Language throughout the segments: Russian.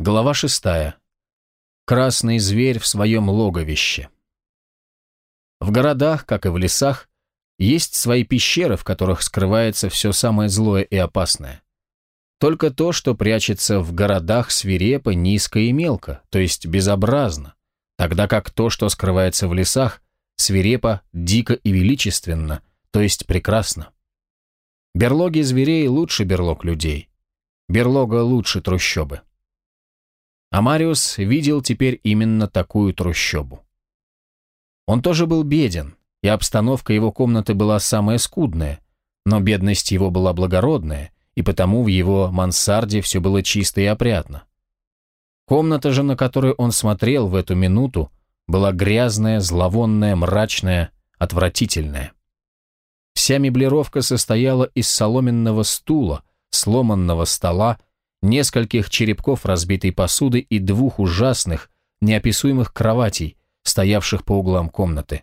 Глава шестая. Красный зверь в своем логовище. В городах, как и в лесах, есть свои пещеры, в которых скрывается все самое злое и опасное. Только то, что прячется в городах свирепо, низко и мелко, то есть безобразно, тогда как то, что скрывается в лесах, свирепо, дико и величественно, то есть прекрасно. Берлоги зверей лучше берлог людей. Берлога лучше трущобы. А Мариус видел теперь именно такую трущобу. Он тоже был беден, и обстановка его комнаты была самая скудная, но бедность его была благородная, и потому в его мансарде все было чисто и опрятно. Комната же, на которую он смотрел в эту минуту, была грязная, зловонная, мрачная, отвратительная. Вся меблировка состояла из соломенного стула, сломанного стола, нескольких черепков разбитой посуды и двух ужасных, неописуемых кроватей, стоявших по углам комнаты.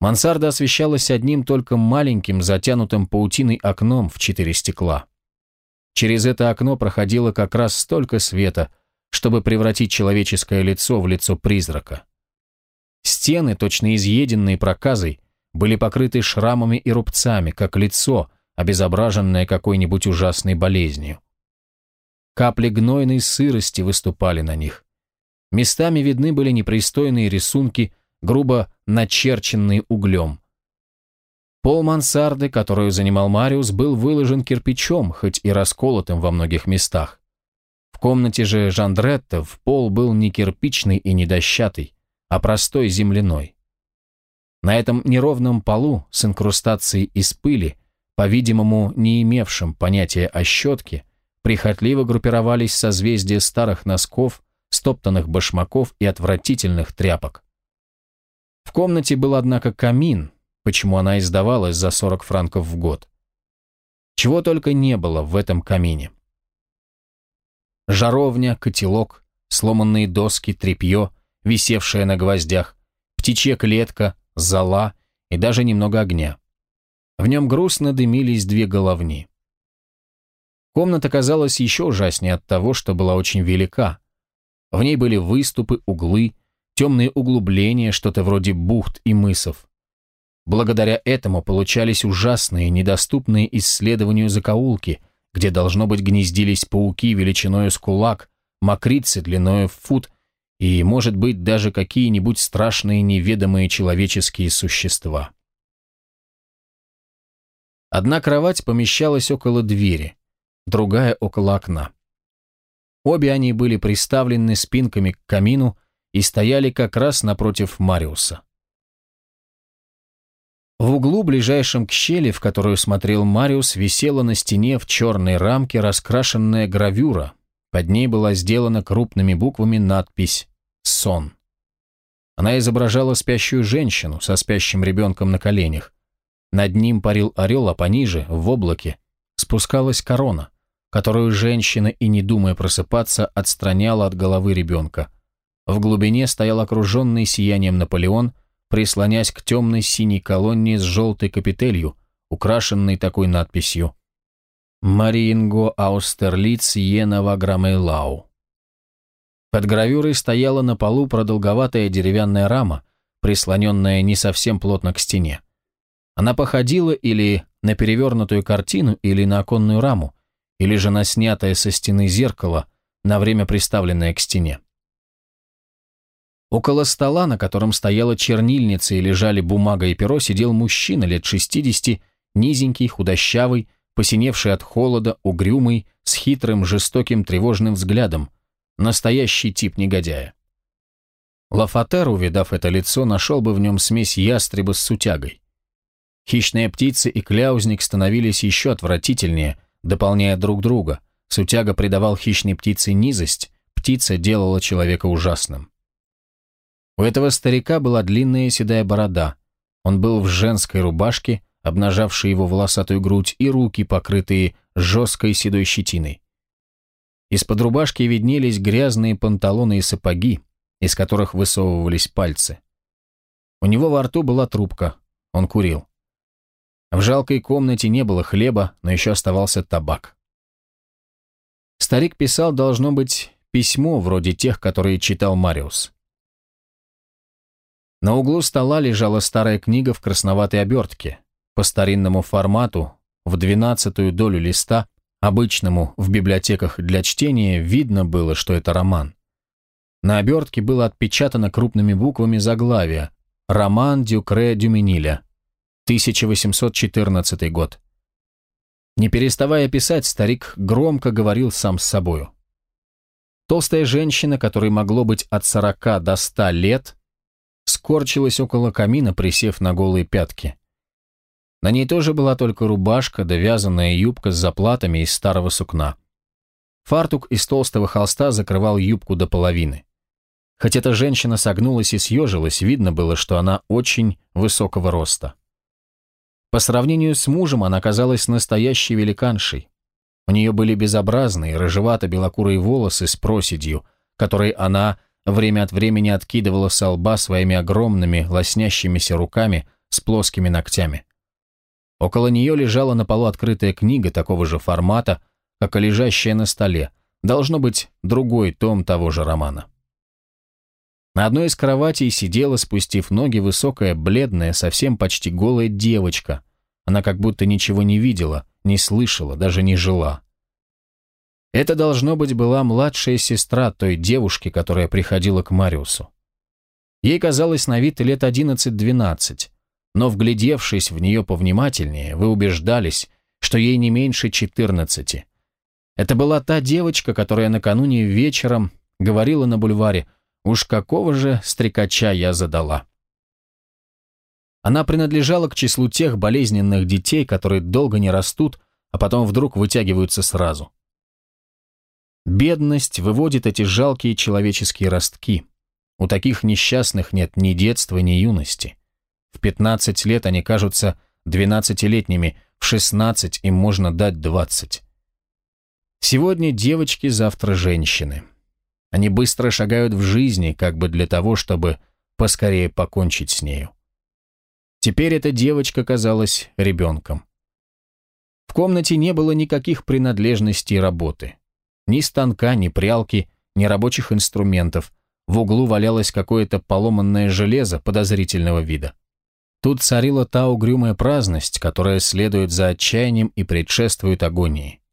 Мансарда освещалась одним только маленьким, затянутым паутиной окном в четыре стекла. Через это окно проходило как раз столько света, чтобы превратить человеческое лицо в лицо призрака. Стены, точно изъеденные проказой, были покрыты шрамами и рубцами, как лицо, обезображенное какой-нибудь ужасной болезнью. Капли гнойной сырости выступали на них. Местами видны были непристойные рисунки, грубо начерченные углем. Пол мансарды, которую занимал Мариус, был выложен кирпичом, хоть и расколотым во многих местах. В комнате же Жандретта пол был не кирпичный и не дощатый, а простой земляной. На этом неровном полу с инкрустацией из пыли, по-видимому, не имевшим понятия о щетке, прихотливо группировались созвездия старых носков, стоптанных башмаков и отвратительных тряпок. В комнате был, однако, камин, почему она издавалась за 40 франков в год. Чего только не было в этом камине. Жаровня, котелок, сломанные доски, тряпье, висевшее на гвоздях, птичья клетка, зола и даже немного огня. В нем грустно дымились две головни. Комната казалась еще ужаснее от того, что была очень велика. В ней были выступы, углы, темные углубления, что-то вроде бухт и мысов. Благодаря этому получались ужасные, недоступные исследованию закоулки, где, должно быть, гнездились пауки величиною с кулак, мокрицы длиною в фут и, может быть, даже какие-нибудь страшные неведомые человеческие существа. Одна кровать помещалась около двери, другая около окна. Обе они были приставлены спинками к камину и стояли как раз напротив Мариуса. В углу, ближайшем к щели, в которую смотрел Мариус, висела на стене в черной рамке раскрашенная гравюра. Под ней была сделана крупными буквами надпись «Сон». Она изображала спящую женщину со спящим ребенком на коленях. Над ним парил орел, а пониже, в облаке, спускалась корона которую женщина, и не думая просыпаться, отстраняла от головы ребенка. В глубине стоял окруженный сиянием Наполеон, прислонясь к темной синей колонне с желтой капителью, украшенной такой надписью «Мариинго Аустерлиц Енова Грамейлау». Под гравюрой стояла на полу продолговатая деревянная рама, прислоненная не совсем плотно к стене. Она походила или на перевернутую картину, или на оконную раму, или же на снятое со стены зеркало, на время приставленное к стене. Около стола, на котором стояла чернильница и лежали бумага и перо, сидел мужчина лет 60, низенький, худощавый, посиневший от холода, угрюмый, с хитрым, жестоким, тревожным взглядом, настоящий тип негодяя. Лафатер, увидав это лицо, нашел бы в нем смесь ястреба с сутягой. Хищные птицы и кляузник становились еще отвратительнее, дополняя друг друга. Сутяга придавал хищной птице низость, птица делала человека ужасным. У этого старика была длинная седая борода. Он был в женской рубашке, обнажавшей его волосатую грудь, и руки, покрытые жесткой седой щетиной. Из-под рубашки виднелись грязные панталоны и сапоги, из которых высовывались пальцы. У него во рту была трубка, он курил. В жалкой комнате не было хлеба, но еще оставался табак. Старик писал, должно быть, письмо, вроде тех, которые читал Мариус. На углу стола лежала старая книга в красноватой обертке, по старинному формату, в двенадцатую долю листа, обычному в библиотеках для чтения, видно было, что это роман. На обертке было отпечатано крупными буквами заглавия «Роман Дюкре Дюмениля», 1814 год. Не переставая писать, старик громко говорил сам с собою. Толстая женщина, которой могло быть от 40 до 100 лет, скорчилась около камина, присев на голые пятки. На ней тоже была только рубашка, довязанная юбка с заплатами из старого сукна. Фартук из толстого холста закрывал юбку до половины. Хоть эта женщина согнулась и съежилась, видно было, что она очень высокого роста. По сравнению с мужем она казалась настоящей великаншей. У нее были безобразные, рыжевато-белокурые волосы с проседью, которые она время от времени откидывала со лба своими огромными, лоснящимися руками с плоскими ногтями. Около нее лежала на полу открытая книга такого же формата, как и лежащая на столе, должно быть другой том того же романа. На одной из кроватей сидела, спустив ноги, высокая, бледная, совсем почти голая девочка. Она как будто ничего не видела, не слышала, даже не жила. Это, должно быть, была младшая сестра той девушки, которая приходила к Мариусу. Ей казалось на вид лет 11-12, но, вглядевшись в нее повнимательнее, вы убеждались, что ей не меньше 14. Это была та девочка, которая накануне вечером говорила на бульваре «Уж какого же стрекача я задала». Она принадлежала к числу тех болезненных детей, которые долго не растут, а потом вдруг вытягиваются сразу. Бедность выводит эти жалкие человеческие ростки. У таких несчастных нет ни детства, ни юности. В 15 лет они кажутся 12-летними, в 16 им можно дать 20. Сегодня девочки, завтра женщины. Они быстро шагают в жизни, как бы для того, чтобы поскорее покончить с нею. Теперь эта девочка казалась ребенком. В комнате не было никаких принадлежностей работы. Ни станка, ни прялки, ни рабочих инструментов. В углу валялось какое-то поломанное железо подозрительного вида. Тут царила та угрюмая праздность, которая следует за отчаянием и предшествует агонии.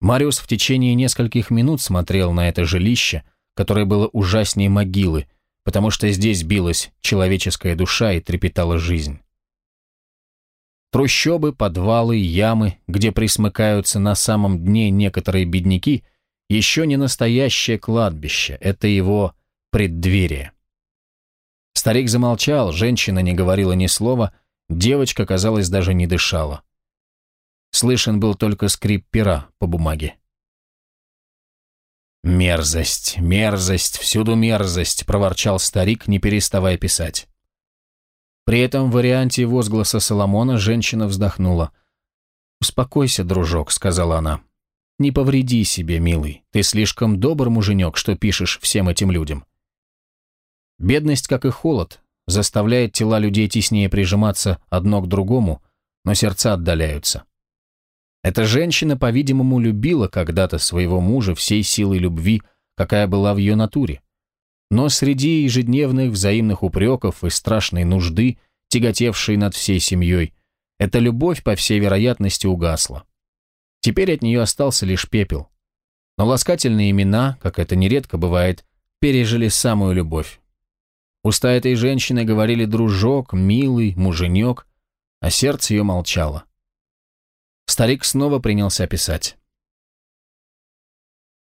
Мариус в течение нескольких минут смотрел на это жилище, которое было ужаснее могилы, потому что здесь билась человеческая душа и трепетала жизнь. Трущобы, подвалы, ямы, где присмыкаются на самом дне некоторые бедняки, еще не настоящее кладбище, это его преддверие. Старик замолчал, женщина не говорила ни слова, девочка, казалось, даже не дышала. Слышен был только скрип пера по бумаге. «Мерзость, мерзость, всюду мерзость», — проворчал старик, не переставая писать. При этом варианте возгласа Соломона женщина вздохнула. «Успокойся, дружок», — сказала она. «Не повреди себе, милый. Ты слишком добр муженек, что пишешь всем этим людям». Бедность, как и холод, заставляет тела людей теснее прижиматься одно к другому, но сердца отдаляются. Эта женщина, по-видимому, любила когда-то своего мужа всей силой любви, какая была в ее натуре. Но среди ежедневных взаимных упреков и страшной нужды, тяготевшей над всей семьей, эта любовь, по всей вероятности, угасла. Теперь от нее остался лишь пепел. Но ласкательные имена, как это нередко бывает, пережили самую любовь. Уста этой женщины говорили «дружок», «милый», «муженек», а сердце ее молчало. Старик снова принялся писать.